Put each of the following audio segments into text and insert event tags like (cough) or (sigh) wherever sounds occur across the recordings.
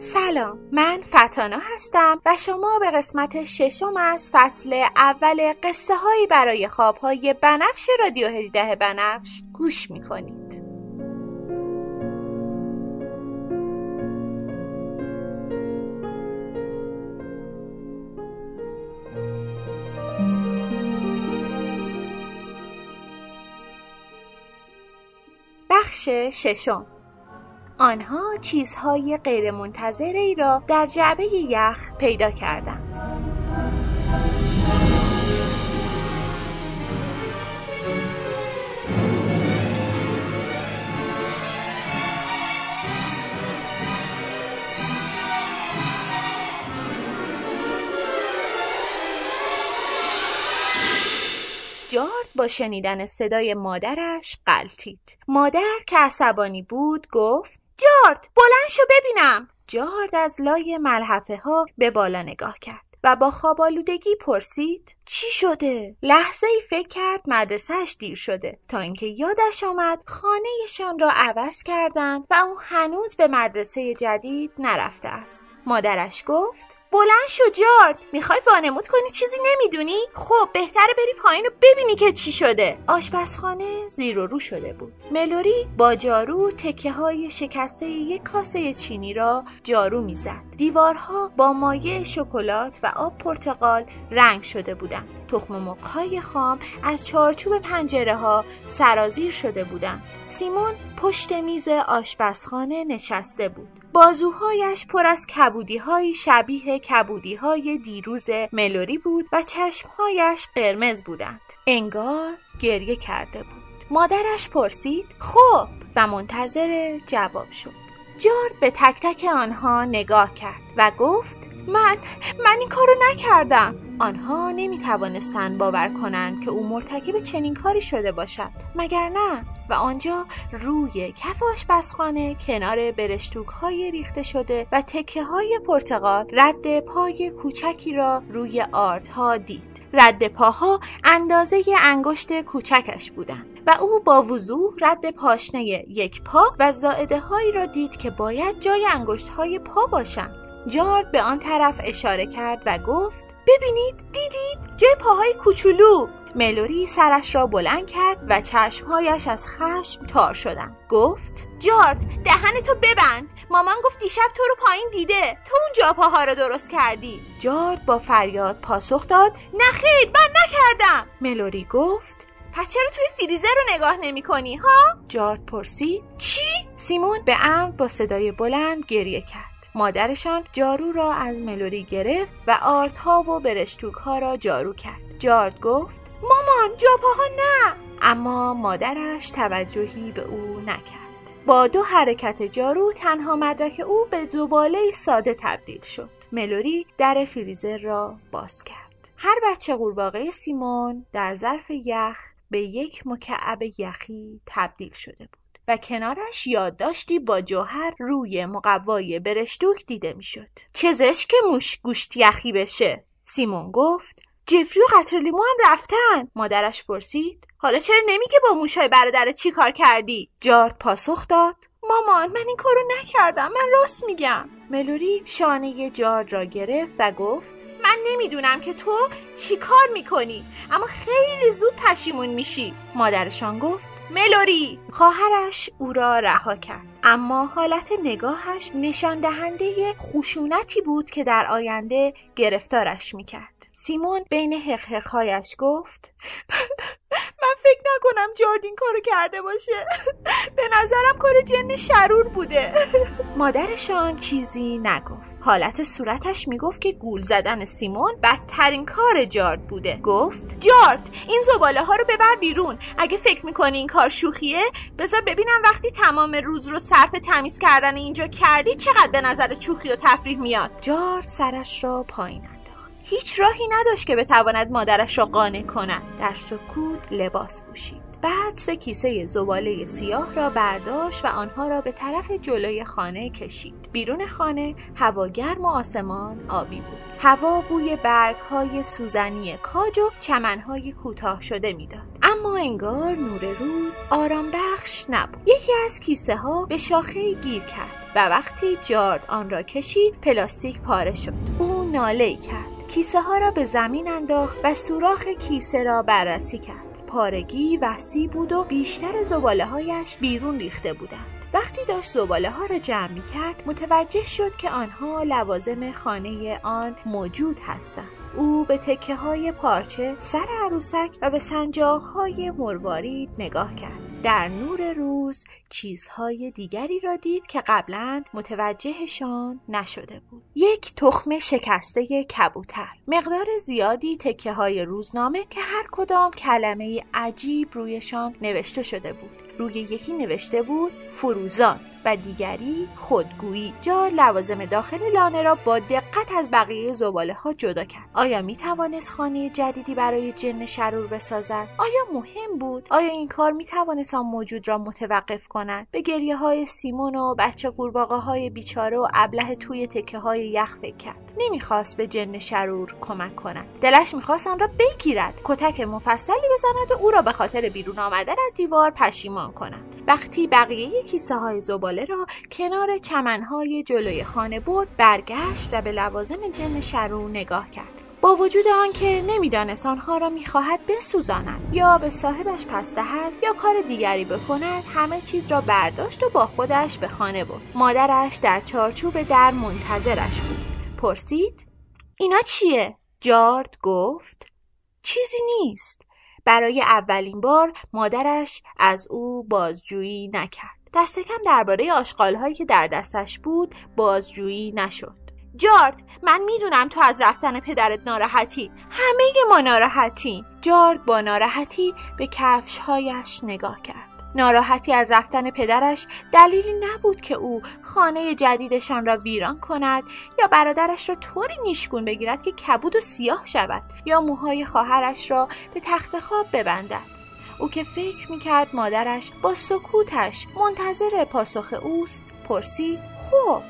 سلام من فتانا هستم و شما به قسمت ششم از فصل اول قصه هایی برای خواب های بنفش رادیو هجده بنفش گوش می‌کنید. بخش ششم آنها چیزهای غیرمنتظری را در جعبه یخ پیدا کردند. جارد با شنیدن صدای مادرش قلتید مادر که عصبانی بود گفت جارد بلند شو ببینم جارد از لای ملحفه ها به بالا نگاه کرد و با خوابالودگی پرسید چی شده؟ لحظه ای فکر کرد مدرسهش دیر شده تا اینکه یادش آمد خانهشان را عوض کردند و او هنوز به مدرسه جدید نرفته است. مادرش گفت بلند شو جارد می‌خوای وانمود کنی؟ چیزی نمی‌دونی؟ خب بهتره بری پایین و ببینی که چی شده. آشپزخانه زیر و رو شده بود. ملوری با جارو تکه های شکسته یک کاسه چینی را جارو می‌زد. دیوارها با مایع شکلات و آب پرتقال رنگ شده بودند. تخم های خام از چارچوب پنجره ها سرازیر شده بودند. سیمون پشت میز آشپزخانه نشسته بود. بازوهایش پر از کبودی های شبیه کبودی های دیروز ملوری بود و چشمهایش قرمز بودند. انگار گریه کرده بود. مادرش پرسید خب و منتظر جواب شد. جارد به تک تک آنها نگاه کرد و گفت من من این کارو نکردم آنها نمی توانستند باور کنند که او مرتکب چنین کاری شده باشد مگر نه؟ و آنجا روی کف آشپزخانه کنار برشتوک های ریخته شده و تکه های پرتقال رد پای کوچکی را روی آردها دید. رد پاها اندازه انگشت کوچکش بودند و او با وضوح رد پاشنه یک پا و زائده هایی را دید که باید جای انگشت های پا باشند. جارد به آن طرف اشاره کرد و گفت ببینید دیدید؟ جای پاهای کوچولو. ملوری سرش را بلند کرد و چشمهایش از خشم تار شدند. گفت جارد دهن تو ببند. مامان گفت دیشب تو رو پایین دیده. تو اون جا پاها را درست کردی. جارد با فریاد پاسخ داد نخیر من نکردم. ملوری گفت پس چرا توی فریزر رو نگاه نمی کنی ها؟ جارد پرسید چی؟ سیمون به عمد با صدای بلند گریه کرد. مادرشان جارو را از ملوری گرفت و آردها و برشتوک ها را جارو کرد. جارد گفت مامان جاپاها نه. اما مادرش توجهی به او نکرد. با دو حرکت جارو تنها مدرک او به زباله ساده تبدیل شد. ملوری در فریزر را باز کرد. هر بچه قورباغه سیمون در ظرف یخ به یک مکعب یخی تبدیل شده بود. و کنارش یادداشتی با جوهر روی مقوای برشتوک دیده می‌شد. چزش که موش گوشت یخی بشه. سیمون گفت جفری و قطر لیمو هم رفتن. مادرش پرسید حالا چرا نمیگه با موشای برادر چی کار کردی؟ جارد پاسخ داد مامان من این کارو نکردم من راست میگم. ملوری شانه جارد را گرفت و گفت من نمی‌دونم که تو چی کار می‌کنی اما خیلی زود پشیمون میشی. مادرشان گفت ملوری. خواهرش او را رها کرد. اما حالت نگاهش نشان دهنده خشونتی بود که در آینده گرفتارش می‌کرد. سیمون بین حقحقهایش گفت (laughs) من فکر نکنم جاردین کارو کرده باشه. (laughs) به نظرم کار جن شرور بوده. (laughs) مادرشان چیزی نگفت. حالت صورتش می‌گفت که گول زدن سیمون بدترین کار جارد بوده. گفت جارد این زباله ها رو ببر بیرون. اگه فکر می‌کنی این کار شوخیه بذار ببینم وقتی تمام روز رو صرف تمیز کردن اینجا کردی چقدر به نظر چوخی و تفریح میاد؟ جارد سرش را پایین انداخت. هیچ راهی نداشت که بتواند مادرش را قانع کند. در سکوت لباس پوشید. بعد سه کیسه زباله سیاه را برداشت و آنها را به طرف جلوی خانه کشید. بیرون خانه هوا گرم و آسمان آبی بود. هوا بوی برگ های سوزنی کاج و چمن های کوتاه شده می‌داد. اما انگار نور روز آرام بخش نبود. یکی از کیسه ها به شاخه گیر کرد و وقتی جارد آن را کشید پلاستیک پاره شد. او ناله کرد. کیسه ها را به زمین انداخت و سوراخ کیسه را بررسی کرد. پارگی وسیع بود و بیشتر زباله هایش بیرون ریخته بودند. وقتی داشت زباله ها را جمع می کرد متوجه شد که آنها لوازم خانه آن موجود هستند. او به تکه های پارچه سر عروسک و به سنجاق های مروارید نگاه کرد. در نور روز چیزهای دیگری را دید که قبلا متوجهشان نشده بود. یک تخم شکسته کبوتر. مقدار زیادی تکه های روزنامه که هر کدام کلمه عجیب رویشان نوشته شده بود. روی یکی نوشته بود فروزان. و دیگری خودگویی جا لوازم داخل لانه را با دقت از بقیه زباله ها جدا کرد. آیا می توانست خانه جدیدی برای جن شرور بسازد؟ آیا مهم بود؟ آیا این کار می توانست آن موجود را متوقف کند؟ به گریه های سیمون و بچه قورباغه های بیچاره و ابله توی تکه های یخ فکر کرد. نمی‌خواست به جن شرور کمک کند. دلش می‌خواست آن را بگیرد. کتک مفصلی بزند و او را به خاطر بیرون آمدن از دیوار پشیمان کند. وقتی بقیه کیسه های زباله را کنار چمنهای جلوی خانه برد برگشت و به لوازم جن شرور نگاه کرد. با وجود آنکه نمی‌دانست آنها را می‌خواهد بسوزاند یا به صاحبش پس دهد یا کار دیگری بکند همه چیز را برداشت و با خودش به خانه برد. مادرش در چارچوب در منتظرش بود. پرسید اینا چیه؟ جارد گفت چیزی نیست. برای اولین بار مادرش از او بازجویی نکرد. دست کم درباره آشغالهایی که در دستش بود بازجویی نشد. جارد من می‌دونم تو از رفتن پدرت ناراحتی. همه ما ناراحتی جارد با ناراحتی به کفشهایش نگاه کرد. ناراحتی از رفتن پدرش دلیلی نبود که او خانه جدیدشان را ویران کند یا برادرش را طوری نیشگون بگیرد که کبود و سیاه شود یا موهای خواهرش را به تخت خواب ببندد. او که فکر می‌کرد مادرش با سکوتش منتظر پاسخ اوست پرسید خوب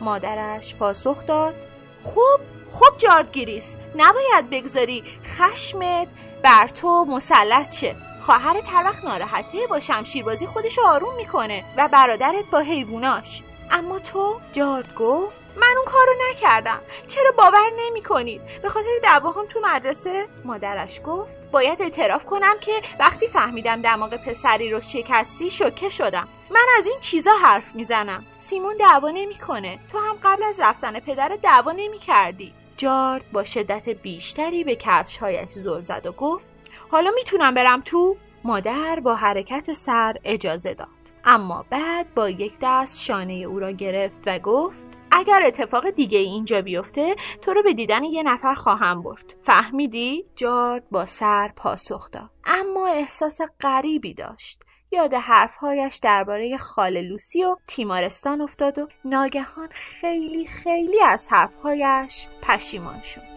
مادرش پاسخ داد خوب خوب جاردگیریس نباید بگذاری خشمت بر تو مسلط شه. خواهرت هر وقت ناراحته با شمشیربازی خودشو آروم می‌کنه و برادرت با حیواناش. اما تو جارد گفت من اون کارو نکردم. چرا باور نمی کنید به خاطر دعواهم تو مدرسه مادرش گفت باید اعتراف کنم که وقتی فهمیدم دماغ پسری رو شکستی شوکه شدم. من از این چیزا حرف می‌زنم. سیمون دعوا نمی‌کنه. تو هم قبل از رفتن پدر دعوا نمی کردی جارد با شدت بیشتری به کفشهایش زل زد و گفت حالا می‌تونم برم تو؟ مادر با حرکت سر اجازه داد. اما بعد با یک دست شانه او را گرفت و گفت اگر اتفاق دیگه اینجا بیفته تو رو به دیدن یه نفر خواهم برد. فهمیدی؟ جارد با سر پاسخ داد. اما احساس غریبی داشت. یاد حرفهایش درباره خاله لوسی و تیمارستان افتاد و ناگهان خیلی خیلی از حرفهایش پشیمان شد.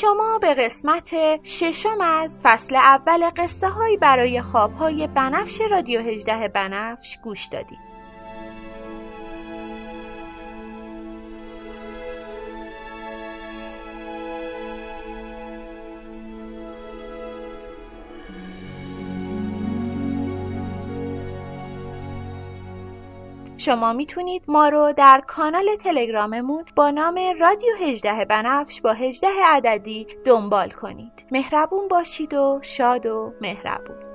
شما به قسمت ششم از فصل اول قصه هایی برای خواب های بنفش رادیو 18 بنفش گوش دادید. شما می‌تونید ما رو در کانال تلگراممون با نام رادیو 18 بنفش با 18 عددی دنبال کنید. مهربون باشید و شاد و مهربون.